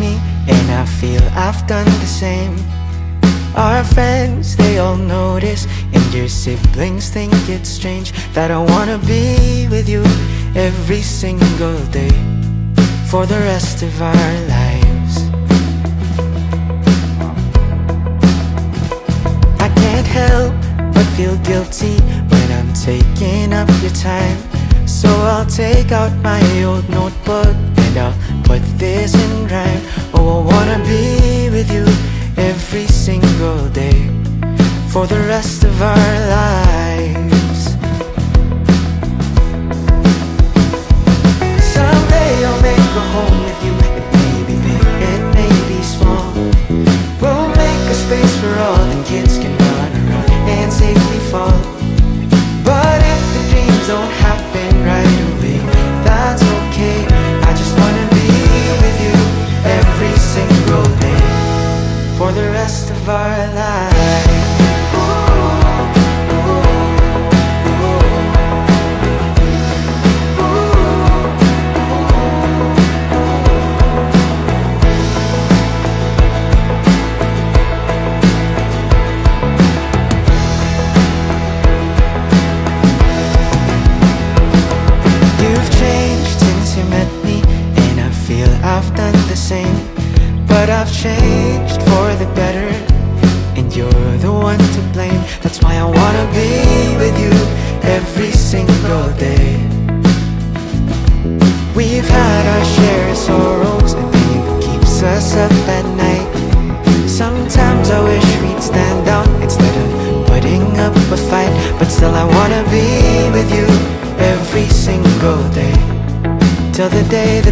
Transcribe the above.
me And I feel I've done the same. Our friends, they all notice And your siblings think it's strange That I wanna be with you every single day For the rest of our lives. I can't help but feel guilty When I'm taking up your time. So I'll take out my old notebook And I'll put this in rhyme Oh, I wanna be with you every single day. For the rest of our For the rest of our lives. You've changed since you met me And I feel I've done but I've changed for the better. And you're the one to blame. That's why I wanna be with you Every single day. We've had our share of sorrows And pain keeps us up at night. Sometimes I wish we'd stand out Instead of putting up a fight. But still I wanna be with you Every single day. Till the day that